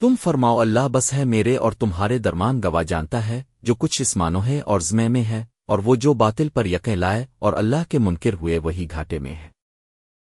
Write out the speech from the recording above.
تم فرماؤ اللہ بس ہے میرے اور تمہارے درمان گواہ جانتا ہے، جو کچھ اسمانوں ہے اور زمے میں ہے، اور وہ جو باطل پر یقیں لائے اور اللہ کے منکر ہوئے وہی گھاٹے میں ہے۔